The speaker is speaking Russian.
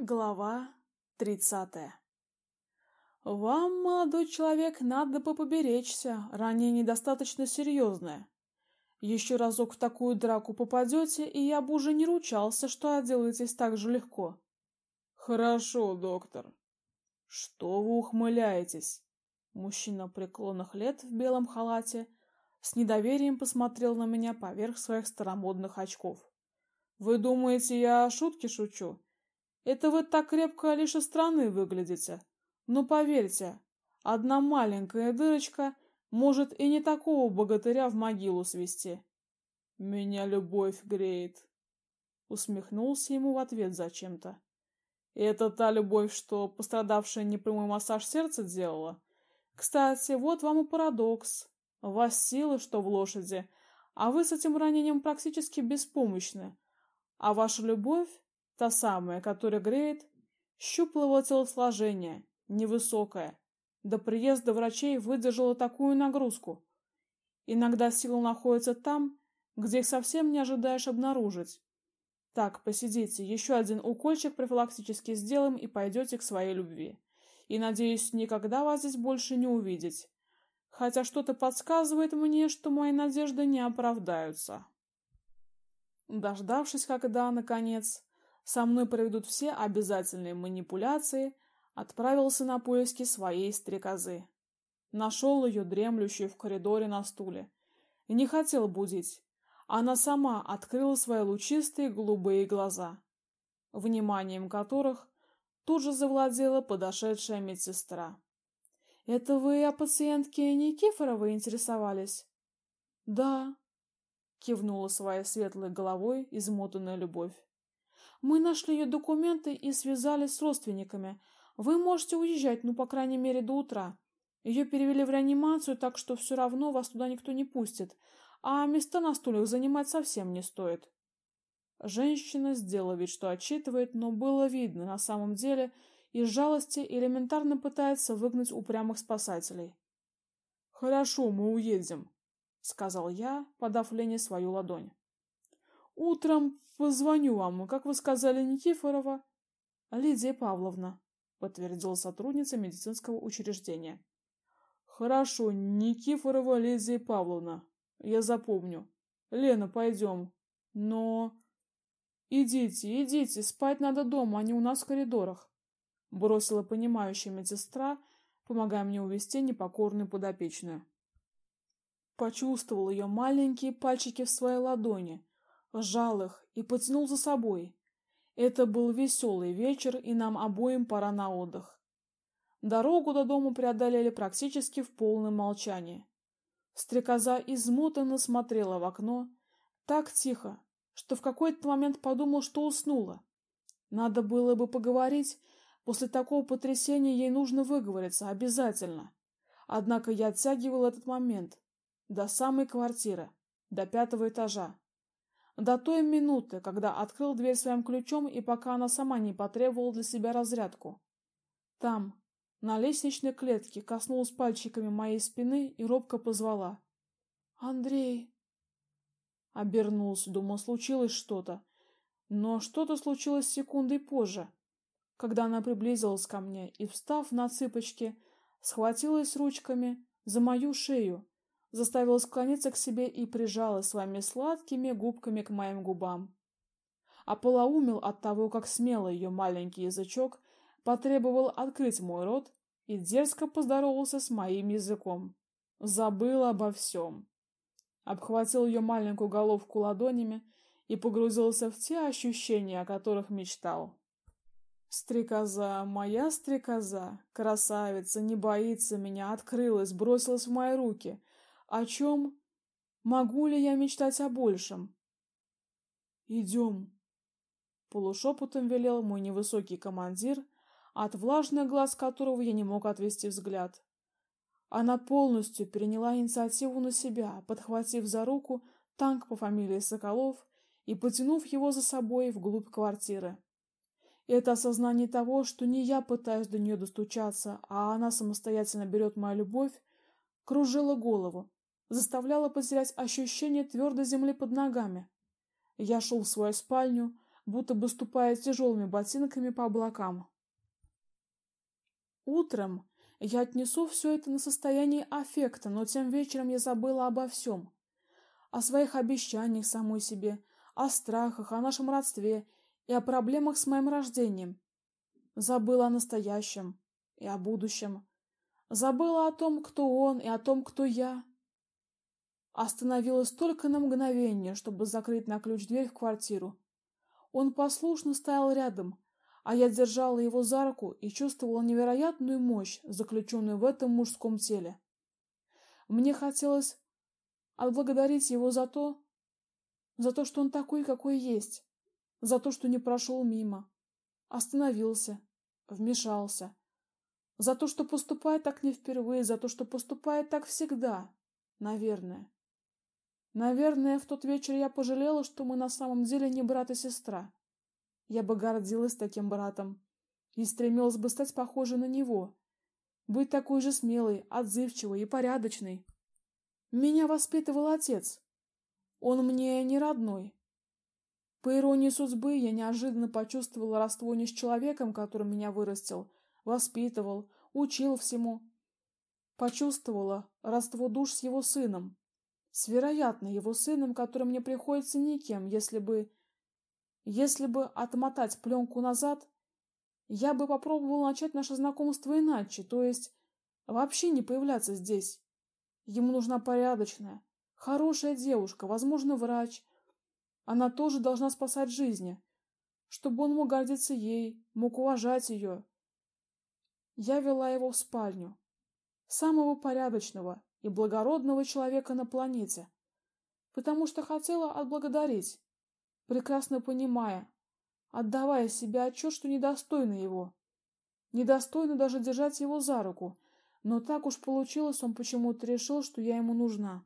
Глава тридцатая Вам, молодой человек, надо бы поберечься, ранение достаточно серьезное. Еще разок в такую драку попадете, и я бы уже не ручался, что отделаетесь так же легко. Хорошо, доктор. Что вы ухмыляетесь? Мужчина преклонных лет в белом халате с недоверием посмотрел на меня поверх своих старомодных очков. Вы думаете, я шутки шучу? Это вы так крепко лишь из страны выглядите. Но поверьте, одна маленькая дырочка может и не такого богатыря в могилу свести. Меня любовь греет. Усмехнулся ему в ответ зачем-то. Это та любовь, что пострадавшая непрямой массаж сердца делала? Кстати, вот вам и парадокс. У вас силы, что в лошади, а вы с этим ранением практически беспомощны. А ваша любовь Та самая, которая греет, щуплого телосложения, невысокая. До приезда врачей выдержала такую нагрузку. Иногда сила находится там, где их совсем не ожидаешь обнаружить. Так, посидите, еще один укольчик профилактически сделаем и пойдете к своей любви. И надеюсь, никогда вас здесь больше не увидеть. Хотя что-то подсказывает мне, что мои надежды не оправдаются. Дождавшись, когда наконец со мной проведут все обязательные манипуляции, отправился на поиски своей стрекозы. Нашел ее дремлющую в коридоре на стуле. И не хотел будить. Она сама открыла свои лучистые голубые глаза, вниманием которых тут же завладела подошедшая медсестра. Это вы о пациентке Никифоровой интересовались? Да, кивнула своей светлой головой измотанная любовь. Мы нашли ее документы и связались с родственниками. Вы можете уезжать, ну, по крайней мере, до утра. Ее перевели в реанимацию, так что все равно вас туда никто не пустит, а места на стульях занимать совсем не стоит. Женщина сделала вид, что отчитывает, но было видно, на самом деле, из жалости элементарно пытается выгнать упрямых спасателей. Хорошо, мы уедем, сказал я, подав Лене свою ладонь. Утром позвоню вам, как вы сказали, Никифорова. Лидия Павловна, подтвердила сотрудница медицинского учреждения. Хорошо, Никифорова Лидия Павловна. Я запомню. Лена, пойдем. Но идите, идите, спать надо дома, а не у нас в коридорах, бросила понимающая медсестра, помогая мне увести непокорную подопечную. Почувствовал ее маленькие пальчики в своей ладони сжал их и потянул за собой. Это был веселый вечер, и нам обоим пора на отдых. Дорогу до дома преодолели практически в полном молчании. Стрекоза измотанно смотрела в окно, так тихо, что в какой-то момент подумал, что уснула. Надо было бы поговорить, после такого потрясения ей нужно выговориться обязательно. Однако я оттягивал этот момент до самой квартиры, до пятого этажа. До той минуты, когда открыл дверь своим ключом и пока она сама не потребовала для себя разрядку. Там, на лестничной клетке, коснулась пальчиками моей спины и робко позвала: "Андрей". Обернулся, думал, случилось что-то. Но что-то случилось секундой позже, когда она приблизилась ко мне и, встав на цыпочки, схватилась ручками за мою шею заставила склониться к себе и прижала своими сладкими губками к моим губам. Ополоумел от того, как смело ее маленький язычок потребовал открыть мой рот и дерзко поздоровался с моим языком. Забыл обо всем. Обхватил ее маленькую головку ладонями и погрузился в те ощущения, о которых мечтал. Стрекоза, моя стрекоза, красавица, не боится меня, открылась, бросилась в мои руки, о чем? Могу ли я мечтать о большем? Идем. Полушепотом велел мой невысокий командир, от влажных глаз которого я не мог отвести взгляд. Она полностью переняла инициативу на себя, подхватив за руку танк по фамилии Соколов и потянув его за собой вглубь квартиры. Это осознание того, что не я пытаюсь до нее достучаться, а она самостоятельно берет мою любовь, кружило голову, заставляла потерять ощущение твердой земли под ногами. Я шел в свою спальню, будто бы ступая тяжелыми ботинками по облакам. Утром я отнесу все это на состояние аффекта, но тем вечером я забыла обо всем. О своих обещаниях самой себе, о страхах, о нашем родстве и о проблемах с моим рождением. Забыла о настоящем и о будущем. Забыла о том, кто он, и о том, кто я. Остановилась только на мгновение, чтобы закрыть на ключ дверь в квартиру. Он послушно стоял рядом, а я держала его за руку и чувствовала невероятную мощь, заключенную в этом мужском теле. Мне хотелось отблагодарить его за то, за то, что он такой, какой есть, за то, что не прошел мимо, остановился, вмешался, за то, что поступает так не впервые, за то, что поступает так всегда, наверное. Наверное, в тот вечер я пожалела, что мы на самом деле не брат и сестра. Я бы гордилась таким братом и стремилась бы стать похожей на него, быть такой же смелой, отзывчивой и порядочной. Меня воспитывал отец. Он мне не родной. По иронии судьбы, я неожиданно почувствовала родство не с человеком, который меня вырастил, воспитывал, учил всему. Почувствовала родство душ с его сыном, с вероятно его сыном, которым мне приходится никем, если бы если бы отмотать пленку назад, я бы попробовал начать наше знакомство иначе, то есть вообще не появляться здесь. Ему нужна порядочная, хорошая девушка, возможно, врач. Она тоже должна спасать жизни, чтобы он мог гордиться ей, мог уважать ее. Я вела его в спальню, самого порядочного и благородного человека на планете, потому что хотела отблагодарить прекрасно понимая, отдавая себе отчет, что недостойна его. Недостойно даже держать его за руку, но так уж получилось, он почему-то решил, что я ему нужна.